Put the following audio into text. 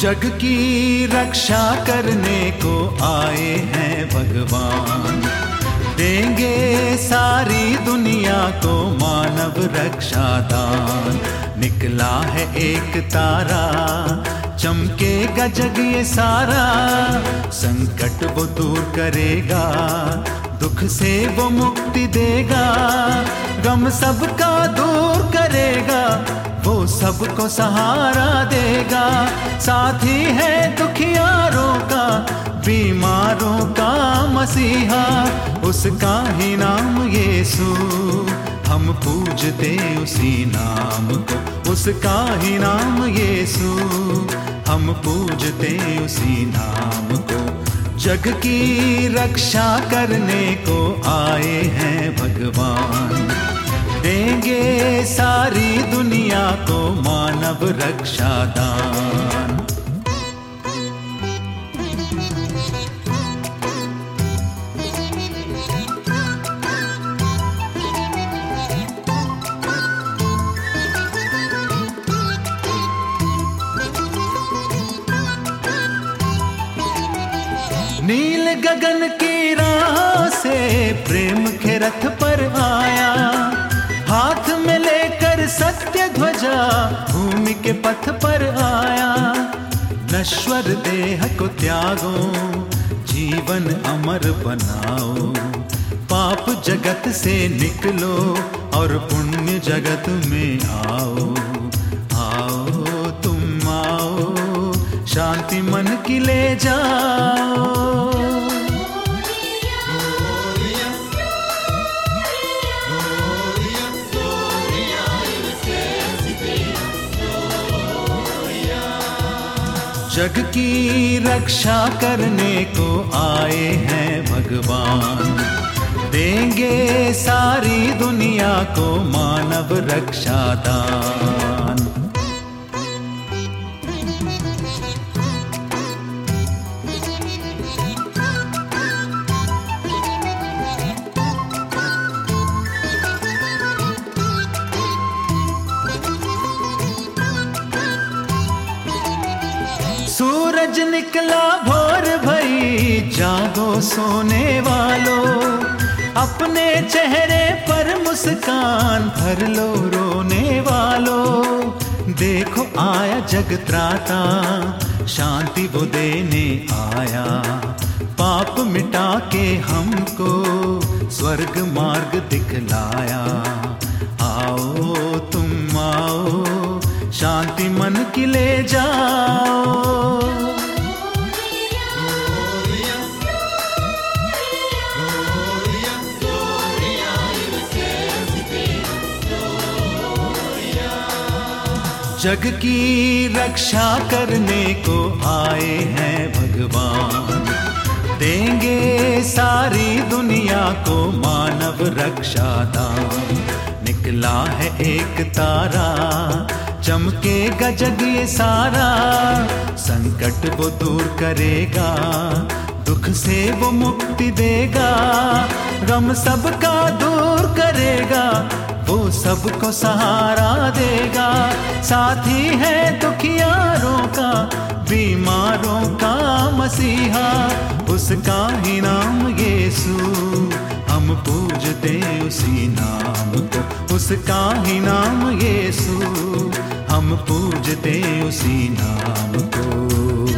जग की रक्षा करने को आए हैं भगवान। देंगे सारी दुनिया को मानव रक्षा दान निकला है एक तारा चमकेगा जग ये सारा। संकट वो दूर करेगा, दुख से वो मुक्ति देगा। गम सबका दूर करेगा वो सबको सहारा देगा। साथी है दुखियारों का, बीमारों का मसीहा। उसका ही नाम यीशु हम पूजते उसी नाम को। उसका ही नाम यीशु हम पूजते उसी नाम को। जग की रक्षा करने को आए हैं भगवान। देंगे दुनिया को मानव रक्षा दान नील गगन की राह से प्रेम के रथ पर आया के पथ पर आया। नश्वर देह को त्यागो, जीवन अमर बनाओ। पाप जगत से निकलो और पुण्य जगत में आओ। आओ, तुम आओ, शांति मन की ले जाओ। जग की रक्षा करने को आए हैं भगवान। देंगे सारी दुनिया को मानव रक्षा दान निकला भोर भई, जागो सोने वालों। अपने चेहरे पर मुस्कान भर लो रोने वालों। देखो आया जगत्राता शांति वो देने आया। पाप मिटा के हमको स्वर्ग मार्ग दिखलाया। आओ तुम आओ, शांति मन की ले जाओ। जग की रक्षा करने को आए हैं भगवान। देंगे सारी दुनिया को मानव रक्षा दान निकला है एक तारा चमकेगा जग ये सारा। संकट वो दूर करेगा, दुख से वो मुक्ति देगा। गम सबका दूर करेगा वो सबको सहारा देगा। साथी है दुखियारों का, बीमारों का मसीहा। उसका ही नाम यीशु हम पूजते उसी नाम को। उसका ही नाम यीशु हम पूजते उसी नाम को।